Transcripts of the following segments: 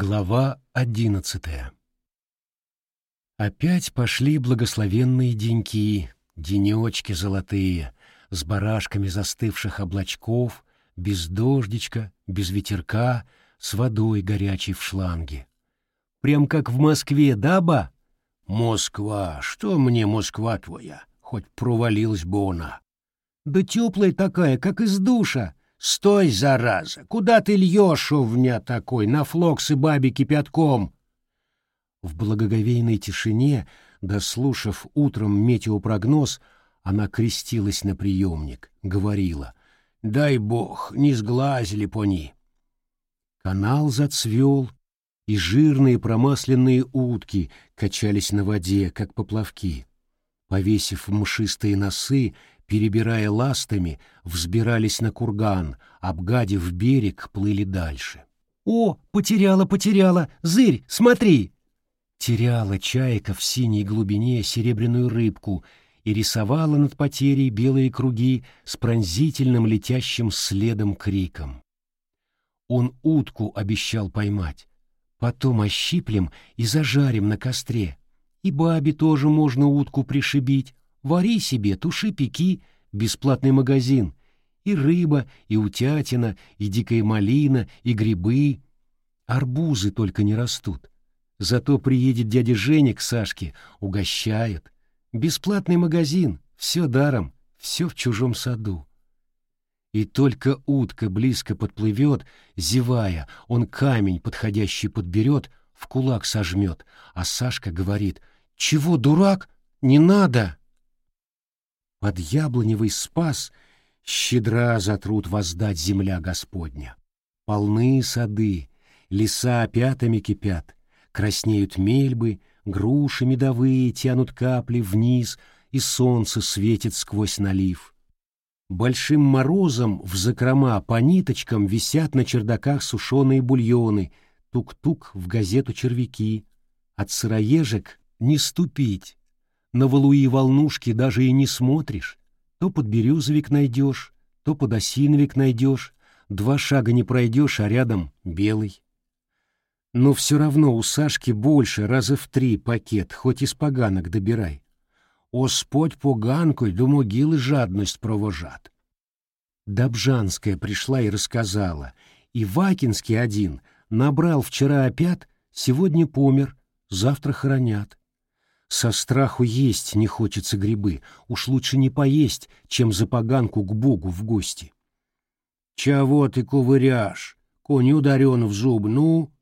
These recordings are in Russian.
Глава одиннадцатая Опять пошли благословенные деньки, денечки золотые, с барашками застывших облачков, без дождичка, без ветерка, с водой горячей в шланге. Прям как в Москве, да, ба? Москва, что мне Москва твоя, хоть провалилась бы она. Да теплая такая, как из душа, «Стой, зараза! Куда ты льешь, овня такой, на флоксы баби кипятком?» В благоговейной тишине, дослушав утром метеопрогноз, она крестилась на приемник, говорила «Дай бог, не сглазили пони». Канал зацвел, и жирные промасленные утки качались на воде, как поплавки. Повесив мшистые носы, перебирая ластами, взбирались на курган, обгадив берег, плыли дальше. «О, потеряла, потеряла! Зырь, смотри!» Теряла чайка в синей глубине серебряную рыбку и рисовала над потерей белые круги с пронзительным летящим следом криком. Он утку обещал поймать. Потом ощиплем и зажарим на костре. И бабе тоже можно утку пришибить, Вари себе, туши, пеки, бесплатный магазин. И рыба, и утятина, и дикая малина, и грибы. Арбузы только не растут. Зато приедет дядя Женя к Сашке, угощает. Бесплатный магазин, все даром, все в чужом саду. И только утка близко подплывет, зевая, он камень подходящий подберет, в кулак сожмет, а Сашка говорит «Чего, дурак? Не надо!» Под яблоневый спас щедра за труд воздать земля Господня. Полны сады, леса пятами кипят, краснеют мельбы, груши медовые тянут капли вниз, и солнце светит сквозь налив. Большим морозом в закрома по ниточкам висят на чердаках сушеные бульоны, тук-тук в газету червяки. От сыроежек не ступить, на валуи волнушки даже и не смотришь. То под березовик найдешь, то под осиновик найдешь, два шага не пройдешь, а рядом белый. Но все равно у Сашки больше, раза в три пакет, хоть из поганок добирай. Господь поганкой до могилы жадность провожат. Добжанская пришла и рассказала, и Вакинский один набрал вчера опять, сегодня помер, завтра хоронят. Со страху есть не хочется грибы, уж лучше не поесть, чем за поганку к Богу в гости. «Чего ты ковыряшь? Конь ударен в зуб, ну?»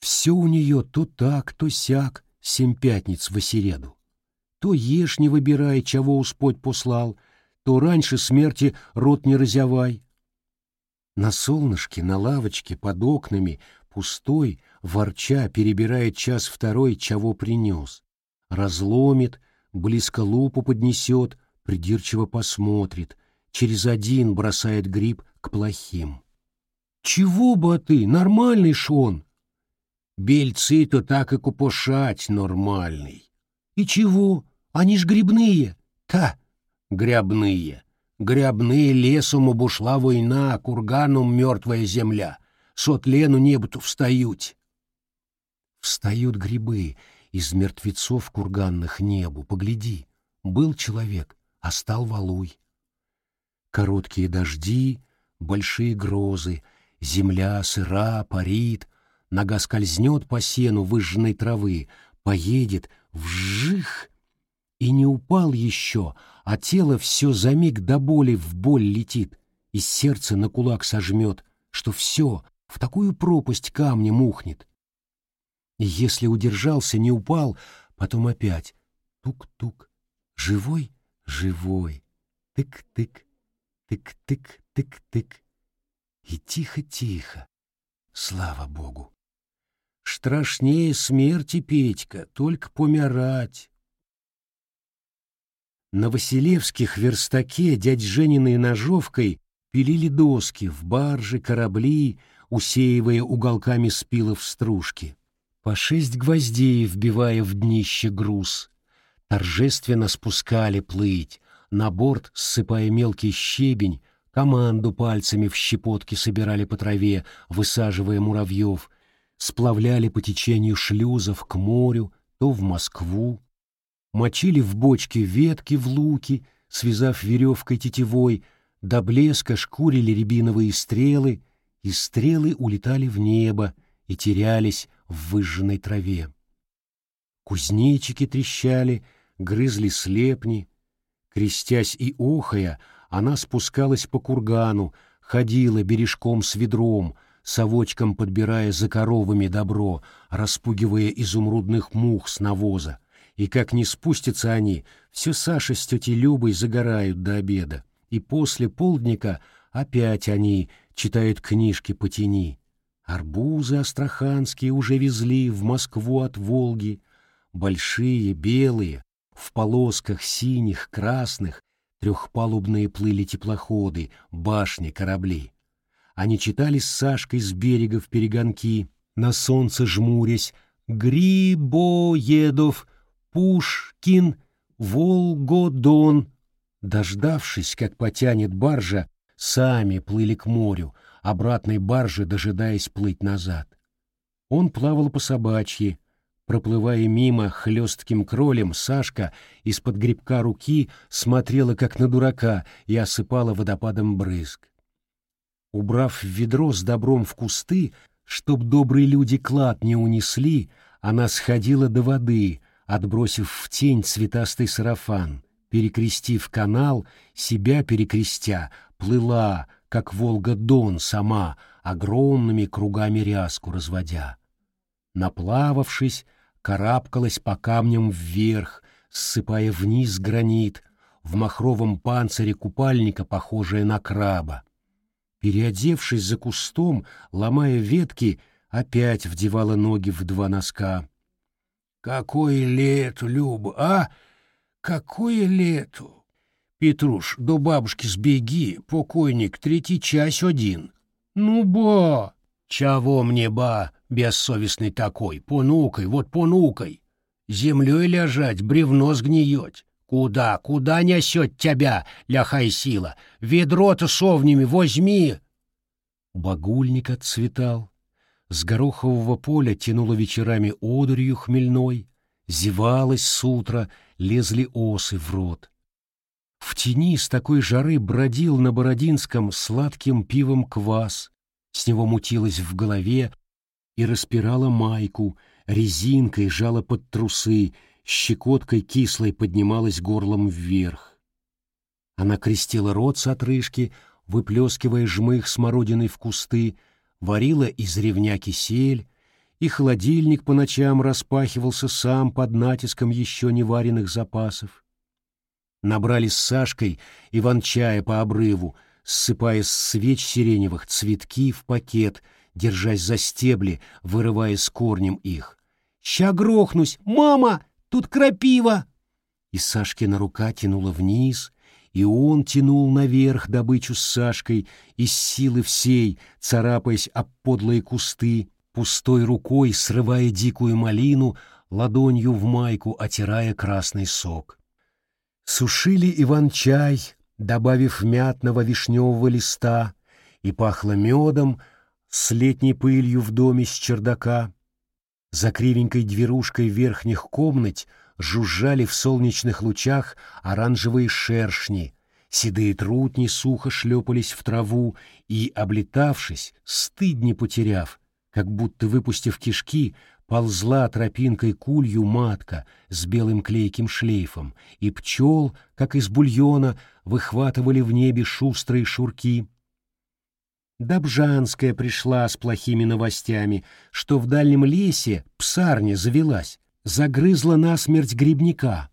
Все у нее то так, то сяк, семь пятниц в осереду. То ешь не выбирай, чего Господь послал, то раньше смерти рот не разявай. На солнышке, на лавочке, под окнами, пустой, ворча, перебирает час-второй, чего принес разломит, близко лупу поднесет, придирчиво посмотрит, через один бросает гриб к плохим. «Чего бы ты, нормальный ж он!» «Бельцы-то так и купошать нормальный». «И чего? Они ж грибные!» «Та, грябные!» Грябные лесом обушла война, курганом мертвая земля. Сот лену небу встают. Встают грибы, из мертвецов курганных небу, погляди, был человек, а стал валуй. Короткие дожди, большие грозы, земля сыра, парит, нога скользнет по сену выжженной травы, поедет, вжих, и не упал еще, а тело все за миг до боли в боль летит, и сердце на кулак сожмет, что все в такую пропасть камнем ухнет. И если удержался, не упал, потом опять тук-тук. Живой? Живой. Тык-тык, тык-тык, тык-тык. И тихо-тихо. Слава Богу. Страшнее смерти, Петька, только помирать. На Василевских верстаке дядь Жениной ножовкой пилили доски в баржи, корабли, усеивая уголками спилов стружки по шесть гвоздей вбивая в днище груз. Торжественно спускали плыть, на борт ссыпая мелкий щебень, команду пальцами в щепотки собирали по траве, высаживая муравьев. сплавляли по течению шлюзов к морю, то в Москву, мочили в бочке ветки в луки, связав веревкой тетивой, до блеска шкурили рябиновые стрелы, и стрелы улетали в небо и терялись в выжженной траве. Кузнечики трещали, грызли слепни. Крестясь и охая, она спускалась по кургану, ходила бережком с ведром, совочком подбирая за коровами добро, распугивая изумрудных мух с навоза. И как не спустятся они, все Саша с тетей Любой загорают до обеда. И после полдника опять они читают книжки по тени. Арбузы астраханские уже везли в Москву от Волги. Большие, белые, в полосках синих, красных, трехпалубные плыли теплоходы, башни, корабли. Они читали с Сашкой с берега в перегонки, на солнце жмурясь, Грибоедов, Пушкин, Волгодон. Дождавшись, как потянет баржа, сами плыли к морю, обратной баржи дожидаясь плыть назад. Он плавал по собачьи, Проплывая мимо хлестким кролем, Сашка из-под грибка руки смотрела как на дурака и осыпала водопадом брызг. Убрав ведро с добром в кусты, чтоб добрые люди клад не унесли, она сходила до воды, отбросив в тень цветастый сарафан, перекрестив канал, себя перекрестя, плыла, как Волга-Дон сама, огромными кругами ряску разводя. Наплававшись, карабкалась по камням вверх, ссыпая вниз гранит, в махровом панцире купальника, похожая на краба. Переодевшись за кустом, ломая ветки, опять вдевала ноги в два носка. «Какое лето, Люба, а? Какое лето!» «Петруш, до бабушки сбеги, покойник, третий час один». «Ну, ба!» «Чего мне, ба?» бессовестный такой, понукай, вот понукай. Землей лежать, бревно сгниет. Куда, куда несет тебя, ляхай сила? Ведро-то совнями возьми. Багульник отцветал. С горохового поля тянуло вечерами одурью хмельной. Зевалось с утра, лезли осы в рот. В тени с такой жары бродил на Бородинском сладким пивом квас. С него мутилось в голове, и распирала майку, резинкой жала под трусы, щекоткой кислой поднималась горлом вверх. Она крестила рот с отрыжки, выплескивая жмых смородиной в кусты, варила из ревня кисель, и холодильник по ночам распахивался сам под натиском еще не вареных запасов. Набрали с Сашкой иван-чая по обрыву, ссыпая с свеч сиреневых цветки в пакет — держась за стебли, вырывая с корнем их. «Ща грохнусь! Мама! Тут крапива!» И Сашкина рука тянула вниз, и он тянул наверх добычу с Сашкой из силы всей, царапаясь об подлые кусты, пустой рукой срывая дикую малину, ладонью в майку отирая красный сок. Сушили иван-чай, добавив мятного вишневого листа, и пахло медом, с летней пылью в доме с чердака. За кривенькой дверушкой верхних комнат жужжали в солнечных лучах оранжевые шершни, седые трутни сухо шлепались в траву и, облетавшись, стыд не потеряв, как будто выпустив кишки, ползла тропинкой кулью матка с белым клейким шлейфом, и пчел, как из бульона, выхватывали в небе шустрые шурки — Добжанская пришла с плохими новостями, что в дальнем лесе псарня завелась, загрызла насмерть грибника.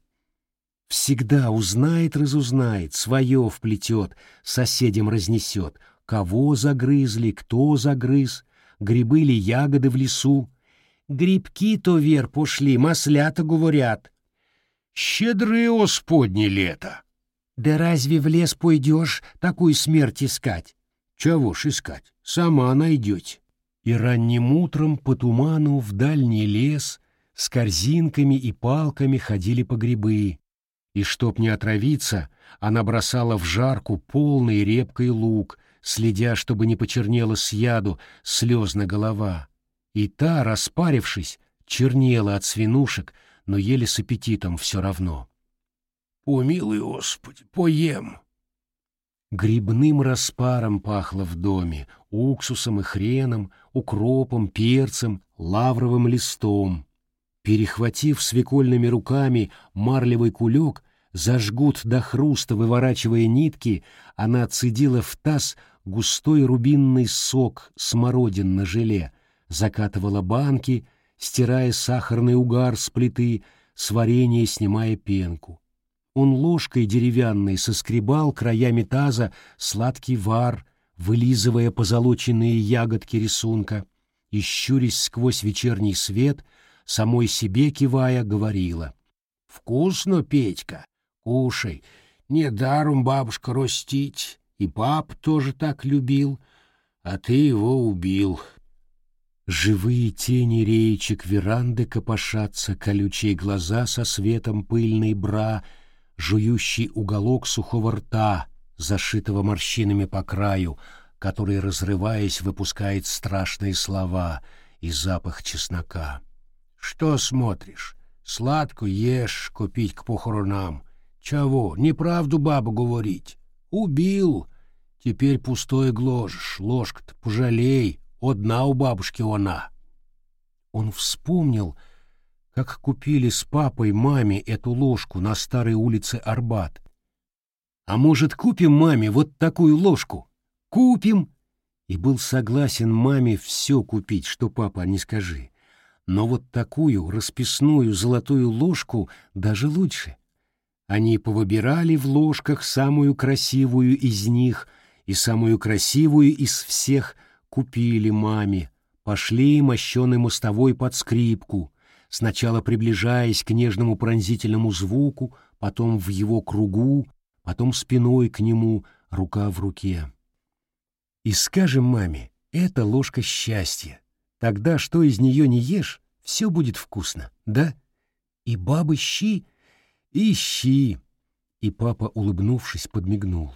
Всегда узнает, разузнает, свое вплетет, соседям разнесет, кого загрызли, кто загрыз, грибы ли ягоды в лесу. Грибки то вер пошли, маслята говорят. Щедрые осподни лето. Да разве в лес пойдешь такую смерть искать? Чего ж искать? Сама найдете. И ранним утром по туману в дальний лес с корзинками и палками ходили по грибы, и чтоб не отравиться, она бросала в жарку полный репкой лук, следя, чтобы не почернела с яду слезно голова. И та, распарившись, чернела от свинушек, но ели с аппетитом все равно. «Помилуй, Господи, поем!» Грибным распаром пахло в доме, уксусом и хреном, укропом, перцем, лавровым листом. Перехватив свекольными руками марлевый кулек, зажгут до хруста, выворачивая нитки, она цедила в таз густой рубинный сок смородин-на-желе, закатывала банки, стирая сахарный угар с плиты, с варенья снимая пенку. Он ложкой деревянной соскребал краями таза сладкий вар, вылизывая позолоченные ягодки рисунка, и, щурясь сквозь вечерний свет, самой себе кивая, говорила. «Вкусно, Петька, кушай, недаром бабушка растить, и пап тоже так любил, а ты его убил». Живые тени реечек веранды копошатся, колючие глаза со светом пыльной бра, жующий уголок сухого рта, зашитого морщинами по краю, который, разрываясь, выпускает страшные слова и запах чеснока. «Что смотришь? Сладко ешь купить к похоронам. Чего, неправду бабу говорить? Убил. Теперь пустой гложешь, ложка-то пожалей, одна у бабушки она». Он вспомнил, как купили с папой маме эту ложку на старой улице Арбат. «А может, купим маме вот такую ложку?» «Купим!» И был согласен маме все купить, что папа не скажи. Но вот такую расписную золотую ложку даже лучше. Они повыбирали в ложках самую красивую из них и самую красивую из всех купили маме, пошли мощеной мостовой под скрипку, сначала приближаясь к нежному пронзительному звуку, потом в его кругу, потом спиной к нему, рука в руке. И скажем маме, это ложка счастья. Тогда что из нее не ешь, все будет вкусно, да? И бабы щи, и щи. И папа, улыбнувшись, подмигнул.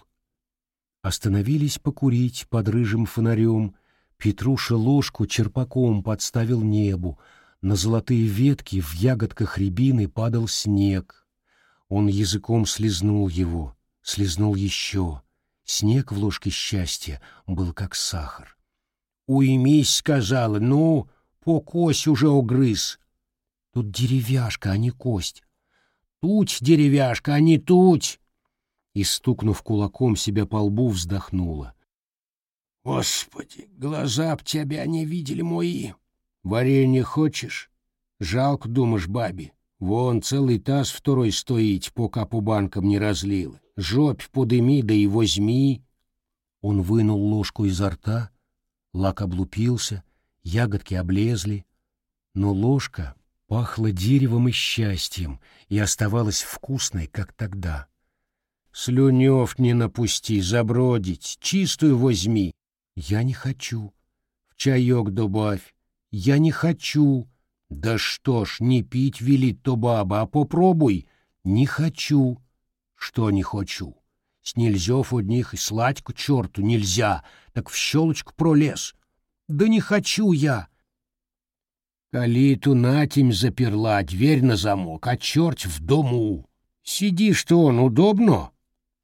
Остановились покурить под рыжим фонарем. Петруша ложку черпаком подставил небу. На золотые ветки в ягодках рябины падал снег. Он языком слезнул его, слезнул еще — Снег в ложке счастья был как сахар. «Уймись», — сказала, — «ну, по кость уже угрыз». «Тут деревяшка, а не кость». «Тут деревяшка, а не тут!» И, стукнув кулаком себя по лбу, вздохнула. «Господи, глаза б тебя не видели мои! Варенье хочешь? Жалко, думаешь, бабе. Вон целый таз второй стоит, пока по банкам не разлила. Жопь подыми, да и возьми. Он вынул ложку изо рта, лак облупился, ягодки облезли, но ложка пахла деревом и счастьем и оставалась вкусной, как тогда. Слюнев не напусти, забродить, чистую возьми. Я не хочу. В чаек добавь. Я не хочу. Да что ж, не пить велит то баба, а попробуй. Не хочу. Что не хочу? С нельзев одних и слать к черту нельзя, так в щелочку пролез. Да не хочу я. Калиту натемь заперла, дверь на замок, а черт в дому. Сидишь-то он удобно?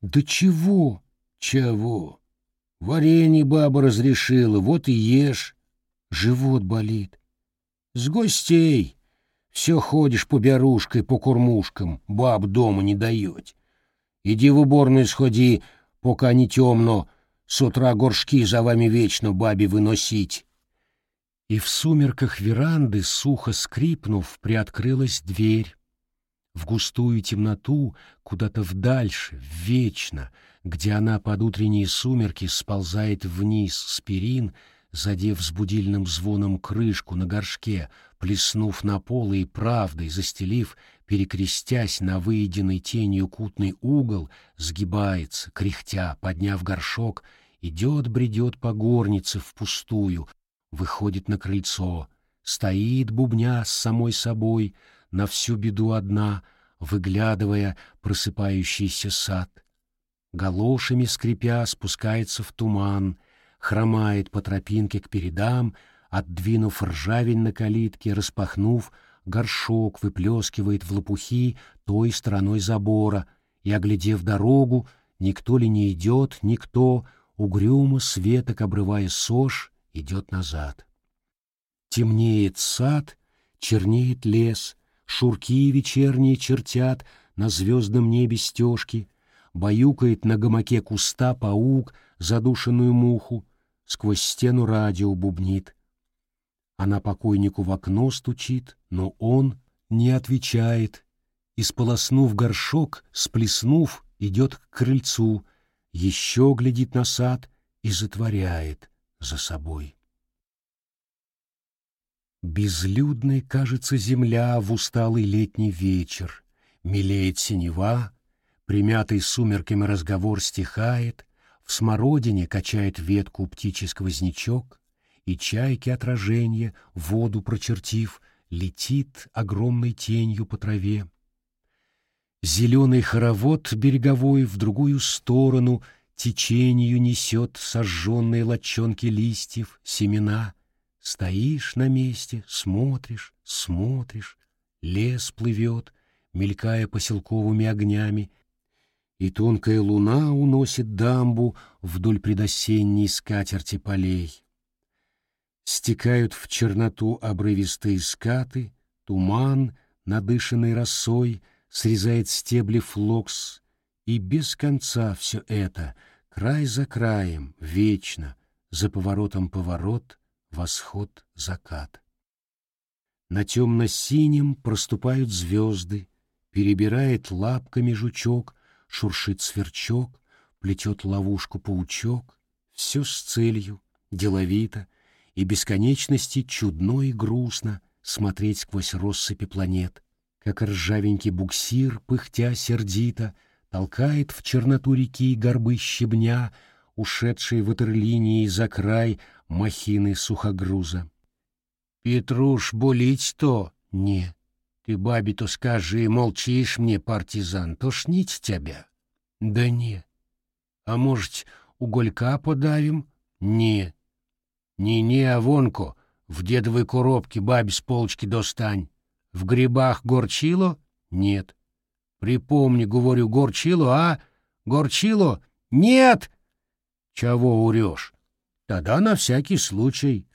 Да чего? Чего? Варенье баба разрешила, вот и ешь. Живот болит. С гостей. Все ходишь по берушкой, по кормушкам, баб дома не даете. Иди в уборную сходи, пока не темно, с утра горшки за вами вечно бабе выносить. И в сумерках веранды, сухо скрипнув, приоткрылась дверь. В густую темноту, куда-то вдальше, вечно, где она под утренние сумерки сползает вниз с перин, задев с будильным звоном крышку на горшке, плеснув на пол и правдой застелив перекрестясь на выеденный тенью кутный угол, сгибается, кряхтя, подняв горшок, идет-бредет по горнице впустую, выходит на крыльцо, стоит, бубня с самой собой, на всю беду одна, выглядывая просыпающийся сад. Галошами скрипя спускается в туман, хромает по тропинке к передам, отдвинув ржавень на калитке, распахнув, горшок выплескивает в лопухи той стороной забора, и, оглядев дорогу, никто ли не идет, никто, угрюмо светок обрывая сож, идет назад. Темнеет сад, чернеет лес, шурки вечерние чертят на звездном небе стежки, баюкает на гамаке куста паук задушенную муху, сквозь стену радио бубнит. Она покойнику в окно стучит, но он не отвечает, и, сполоснув горшок, сплеснув, идет к крыльцу, еще глядит на сад и затворяет за собой. Безлюдной кажется земля в усталый летний вечер, мелеет синева, примятый сумерками разговор стихает, в смородине качает ветку птичий сквознячок, и чайки отражение, воду прочертив, летит огромной тенью по траве. Зеленый хоровод береговой в другую сторону течению несет сожженные лочонки листьев, семена. Стоишь на месте, смотришь, смотришь, лес плывет, мелькая поселковыми огнями, и тонкая луна уносит дамбу вдоль предосенней скатерти полей. Стекают в черноту обрывистые скаты, туман, надышанный росой, срезает стебли флокс, и без конца все это, край за краем, вечно, за поворотом поворот, восход, закат. На темно-синем проступают звезды, перебирает лапками жучок, шуршит сверчок, плетет ловушку паучок, все с целью, деловито, и бесконечности чудно и грустно смотреть сквозь россыпи планет, как ржавенький буксир, пыхтя сердито, толкает в черноту реки горбы щебня, ушедшие ватерлинии за край махины сухогруза. «Петруш, болить-то?» «Не». «Ты бабе-то скажи, молчишь мне, партизан, тошнить тебя?» «Да не». «А может, уголька подавим?» «Не». Не-не, а вонко, в дедовой коробке бабе с полочки достань. В грибах горчило? Нет. Припомни, говорю, горчило, а? Горчило? Нет! Чего урешь? Тогда на всякий случай.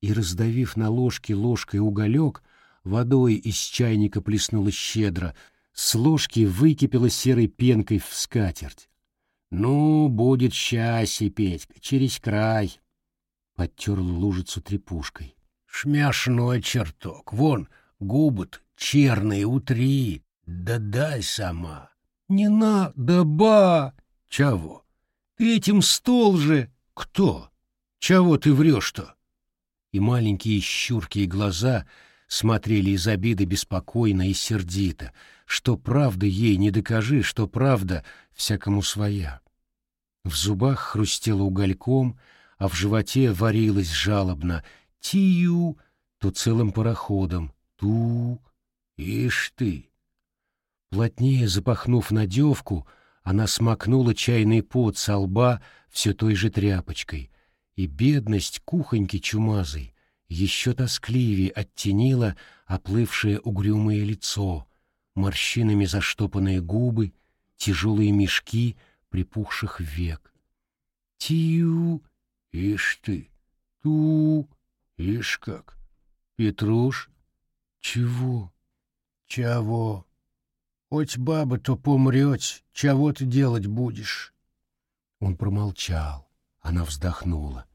И, раздавив на ложке ложкой уголек, водой из чайника плеснула щедро, с ложки выкипела серой пенкой в скатерть. Ну, будет счастье, Петька, через край подтер лужицу трепушкой. «Шмяшной черток! Вон, губы-то черные, утри! Да дай сама!» «Не надо, ба!» «Чего? Этим стол же!» «Кто? Чего ты врешь-то?» И маленькие щуркие глаза смотрели из обиды беспокойно и сердито, что правда ей не докажи, что правда всякому своя. В зубах хрустело угольком, а в животе варилось жалобно «Тию!» то целым пароходом «Ту!» «Ишь ты!» Плотнее запахнув надевку, она смакнула чайный пот со лба все той же тряпочкой, и бедность кухоньки чумазой еще тоскливее оттенила оплывшее угрюмое лицо, морщинами заштопанные губы, тяжелые мешки припухших век. «Тию!» Ишь ты, ту, ишь как. Петруш, чего? Чего? Хоть баба-то помрет, чего ты делать будешь? Он промолчал. Она вздохнула.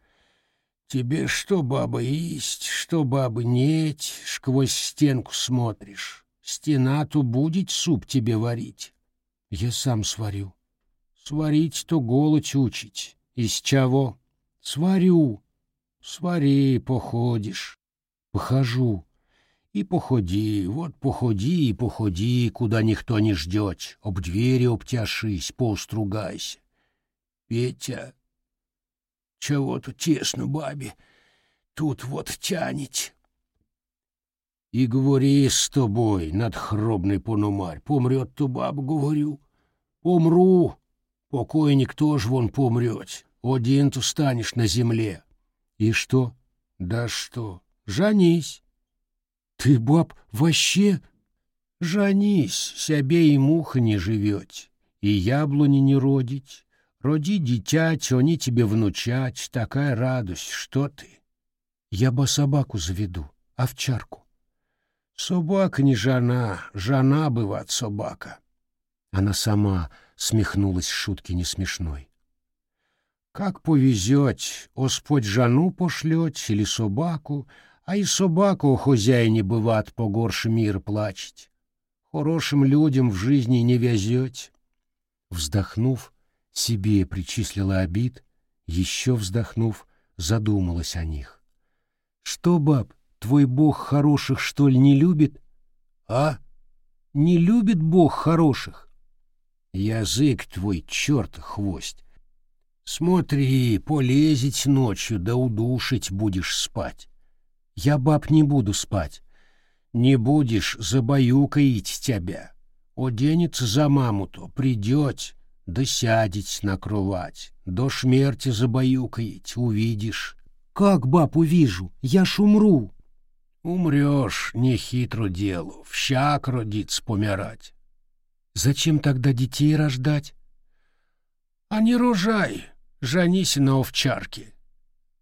Тебе что, баба, есть, что, баба, нет, сквозь стенку смотришь. Стена-то будет суп тебе варить. Я сам сварю. Сварить-то голодь учить. Из чего? Сварю. Свари, походишь. Похожу. И походи, вот походи и походи, куда никто не ждет. Об двери обтяшись, поустругайся. Петя, чего-то тесно бабе, тут вот тянет. И говори с тобой, надхробный пономарь, помрет то баба, говорю. Помру, покойник тоже вон помрет один-то станешь на земле. И что? Да что, жанись. Ты, баб, вообще... Жанись, сябе и муха не живете, и яблони не родить. Роди дитять, они тебе внучать, такая радость, что ты. Я бы собаку заведу, овчарку. Собака не жена, жена бывает собака. Она сама смехнулась шутки несмешной. Как повезет, Господь жану пошлет или собаку, а и собаку у хозяине бывает погорше мир плачет. Хорошим людям в жизни не везет. Вздохнув, себе причислила обид, еще вздохнув, задумалась о них. Что, баб, твой бог хороших, что ли, не любит? А? Не любит бог хороших? Язык твой, черт, хвост. Смотри, полезить ночью, да удушить будешь спать. Я, баб, не буду спать. Не будешь, забаюкаить тебя. Оденется за маму-то, придет, да сядеть на кровать, до смерти забаюкаить, увидишь. Как, баб, увижу? Я ж умру. Умрешь, не хитро делу, всяк родится помирать. Зачем тогда детей рождать? А не рожай, женись на овчарке.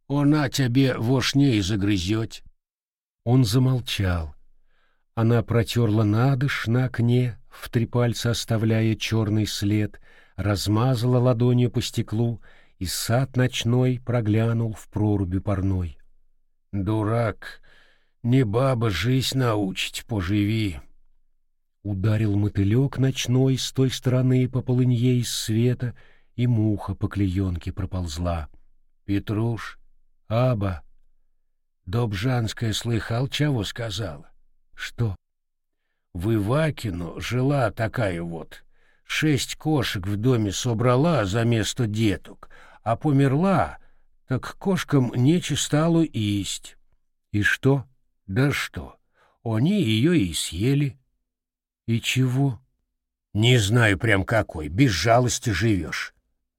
Она тебе вошне и загрызет. Он замолчал. Она протерла надыш на окне, в три пальца оставляя черный след, размазала ладонью по стеклу, и сад ночной проглянул в проруби парной. «Дурак, не баба жизнь научить, поживи!» Ударил мотылек ночной с той стороны по полынье из света — и муха по клеенке проползла. Петруш, Аба, Добжанская слыхал, чего сказала? Что? В Ивакину жила такая вот. Шесть кошек в доме собрала за место деток, а померла, так кошкам нече стало есть. И что? Да что, они ее и съели. И чего? Не знаю прям какой, без жалости живешь.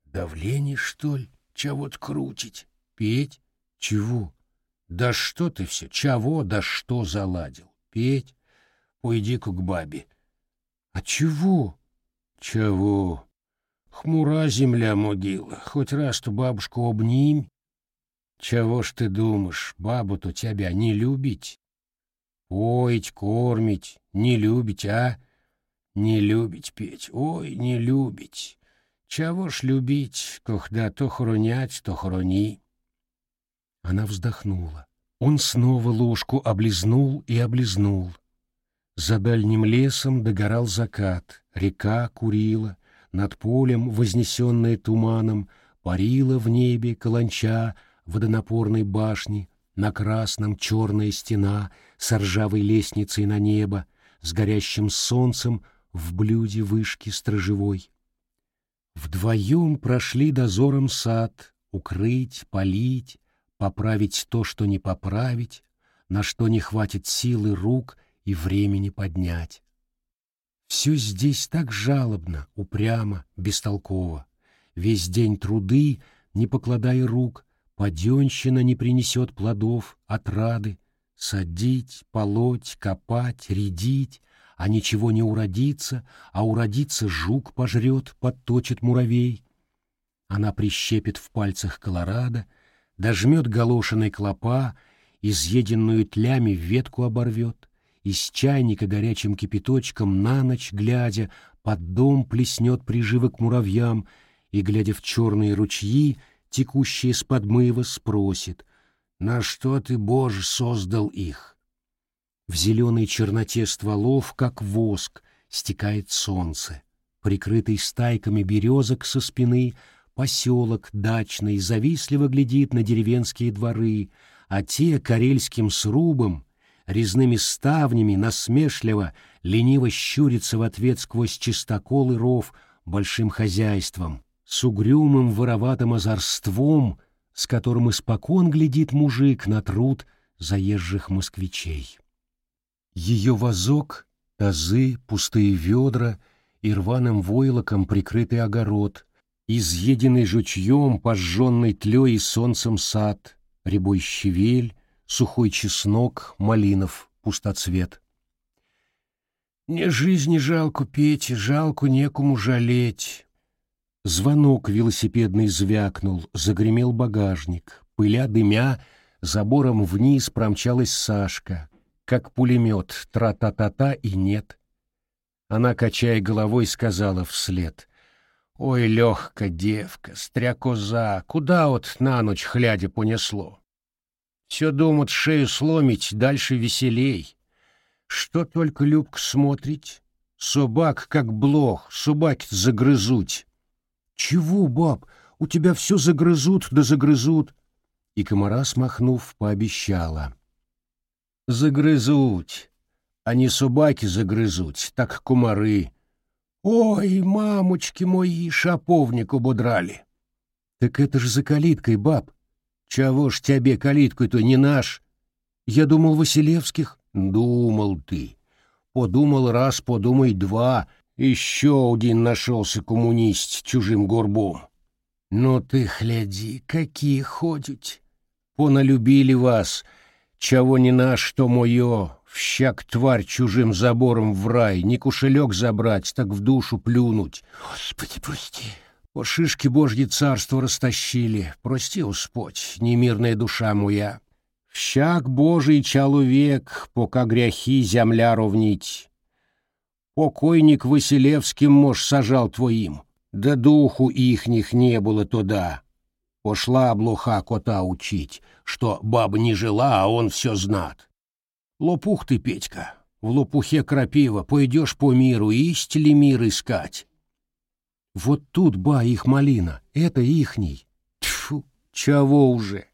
Давление, что ли? Чего-то крутить? Петь? Чего? Да что ты все? Чего? Да что заладил? Петь? Пойди-ка к бабе. А чего? Чего? Хмура земля могила. Хоть раз ту бабушку обним. Чего ж ты думаешь, бабу-то тебя не любить? Поить, кормить, не любить, а? Не любить петь, ой, не любить. Чего ж любить, когда то хронять, то хрони. Она вздохнула. Он снова ложку облизнул и облизнул. За дальним лесом догорал закат, река курила, над полем, вознесенная туманом, парила в небе каланча водонапорной башни, на красном черная стена с ржавой лестницей на небо, с горящим солнцем в блюде вышки стражевой. Вдвоем прошли дозором сад, укрыть, полить, поправить то, что не поправить, на что не хватит силы рук и времени поднять. Все здесь так жалобно, упрямо, бестолково. Весь день труды, не покладая рук, паденщина не принесет плодов, отрады, садить, полоть, копать, редить, а ничего не уродится, а уродится жук пожрет, подточит муравей. Она прищепит в пальцах колорадо, дожмет галошиной клопа, изъеденную тлями ветку оборвет, из чайника горячим кипяточком на ночь, глядя, под дом плеснет приживок муравьям и, глядя в черные ручьи, текущие с подмыва, спросит, «На что ты, Боже, создал их?» В зеленой черноте стволов, как воск, стекает солнце. Прикрытый стайками березок со спины, поселок дачный завистливо глядит на деревенские дворы, а те карельским срубом, резными ставнями насмешливо, лениво щурятся в ответ сквозь чистокол и ров большим хозяйством, с угрюмым вороватым озорством, с которым испокон глядит мужик на труд заезжих москвичей. Ее вазок, тазы, пустые ведра и рваным войлоком прикрытый огород, изъеденный жучьем, пожженный тлей и солнцем сад, рябой щавель, сухой чеснок, малинов, пустоцвет. «Мне жизни жалко петь, жалко некому жалеть». Звонок велосипедный звякнул, загремел багажник. Пыля дымя, забором вниз промчалась Сашка, как пулемет, тра-та-та-та и нет. Она, качая головой, сказала вслед. «Ой, легка девка, стрякоза, куда вот на ночь хлядя понесло? Все думают шею сломить, дальше веселей. Что только Любка смотреть? Собак, как блох, собаки загрызуть». «Чего, баб, у тебя все загрызут да загрызут?» И комара, смахнув, пообещала. «Загрызуть, а не собаки загрызуть, так комары. Ой, мамочки мои, шаповник ободрали!» «Так это ж за калиткой, баб. Чего ж тебе калиткой-то не наш? Я думал, Василевских». «Думал ты. Подумал раз, подумай два, еще один нашелся коммунист чужим горбом. Ну ты, гляди, какие ходят. Поналюбили вас, чего не наш, то мое, всяк тварь чужим забором в рай, не кушелек забрать, так в душу плюнуть. Господи, прости. По шишке Божье царство растащили, прости, Господь, немирная душа моя. Всяк Божий человек, пока гряхи земля ровнить. Покойник Василевским, мож, сажал твоим, да духу ихних не было туда. Пошла блоха кота учить, что баба не жила, а он все знат. Лопух ты, Петька, в лопухе крапива, пойдешь по миру, истили мир искать. Вот тут, ба, их малина, это ихний. Тьфу, чего уже?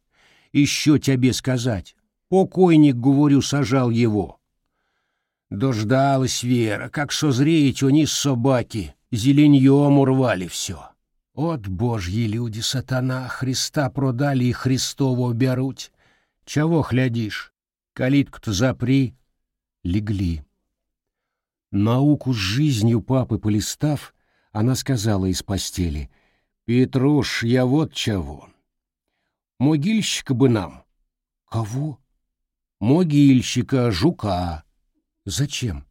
Еще тебе сказать. Покойник, говорю, сажал его. Дождалась Вера, как созреет они с собаки, зеленьем урвали все. От божьи люди, сатана, Христа продали и Христово беруть. Чего хлядишь? Калитку-то запри. Легли. Науку с жизнью папы полистав, она сказала из постели, «Петруш, я вот чего. Могильщика бы нам». «Кого?» «Могильщика, жука». Зачем?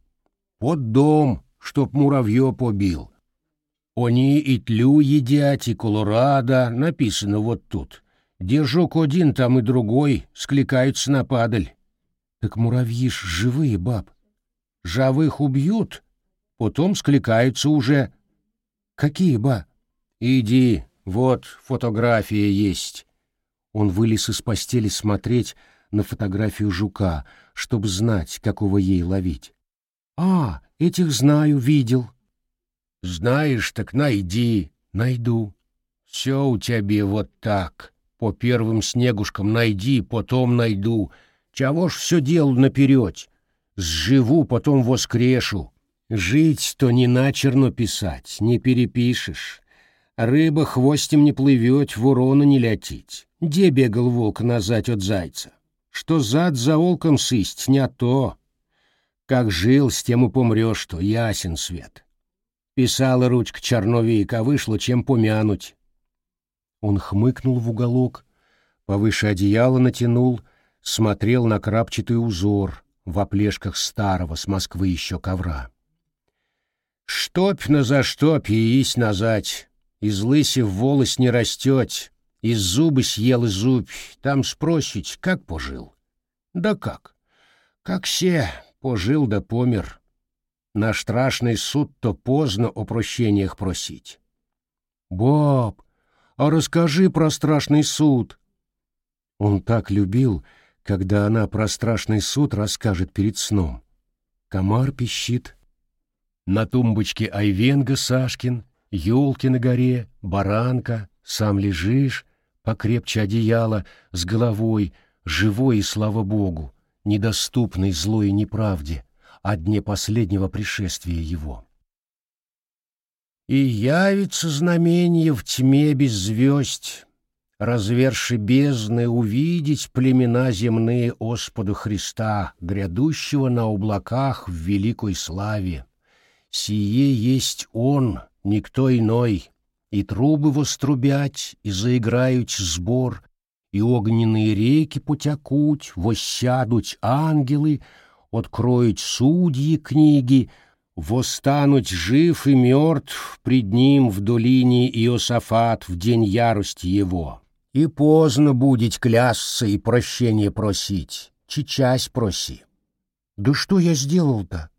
Под дом, чтоб муравье побил. Они и тлю едят, и колорадо, написано вот тут. Держок один, там и другой, скликаются на падаль. Так муравьи ж живые, баб. Жавых убьют, потом скликаются уже. Какие, ба? Иди, вот фотография есть. Он вылез из постели смотреть на фотографию жука — чтобы знать, какого ей ловить. «А, этих знаю, видел». «Знаешь, так найди, найду. Все у тебя вот так. По первым снегушкам найди, потом найду. Чего ж все делал наперед? Сживу, потом воскрешу. Жить-то не начерно писать, не перепишешь. Рыба хвостем не плывет, ворона не летит. Где бегал волк назад от зайца? что зад за волком сысть, не то. Как жил, с тем и помрешь, что ясен свет. Писала ручка черновика, вышло чем помянуть. Он хмыкнул в уголок, повыше одеяла натянул, смотрел на крапчатый узор в оплешках старого с Москвы еще ковра. Штопь на заштопь есть назад, из лыси в волос не растет, из зубы съел и зубь, там спросить, как пожил. Да как? Как все, пожил да помер. На страшный суд то поздно о прощениях просить. Боб, а расскажи про страшный суд. Он так любил, когда она про страшный суд расскажет перед сном. Комар пищит. На тумбочке Айвенга Сашкин, елки на горе, баранка, сам лежишь, покрепче одеяло, с головой, живой и, слава Богу, недоступной злой неправде, о дне последнего пришествия его. «И явится знамение в тьме без звезд, разверши бездны, увидеть племена земные Господу Христа, грядущего на облаках в великой славе. Сие есть Он, никто иной, и трубы вострубять, и заиграют сбор, и огненные реки потякуть, воссядуть ангелы, откроють судьи книги, восстануть жив и мертв пред ним в долине Иосафат в день ярости его. И поздно будет клясться и прощение просить, чечас проси. Да что я сделал-то?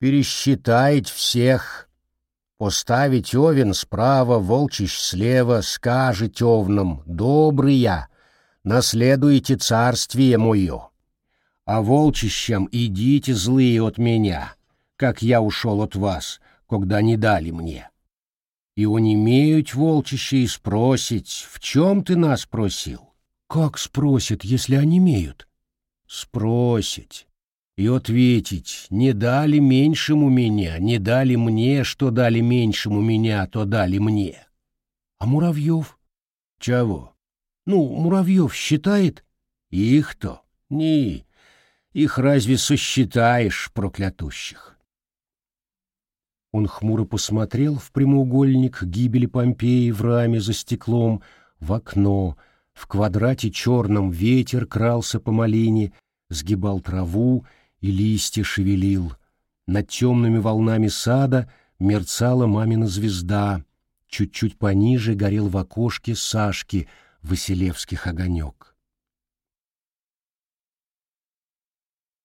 Пересчитать всех, поставить овен справа, волчищ слева, скажет овнам, добрый я, наследуете царствие мое. А волчищам идите злые от меня, как я ушел от вас, когда не дали мне. И онемеют волчище и спросить, в чем ты нас просил? Как спросят, если они имеют? Спросить. И ответить, не дали меньшему меня, не дали мне, что дали меньшему меня, то дали мне. А Муравьев? Чего? Ну, Муравьев считает? Их-то? Не, их разве сосчитаешь, проклятущих? Он хмуро посмотрел в прямоугольник гибели Помпеи в раме за стеклом, в окно, в квадрате черном ветер крался по малине, сгибал траву и листья шевелил. Над темными волнами сада мерцала мамина звезда, чуть-чуть пониже горел в окошке Сашки Василевских огонек.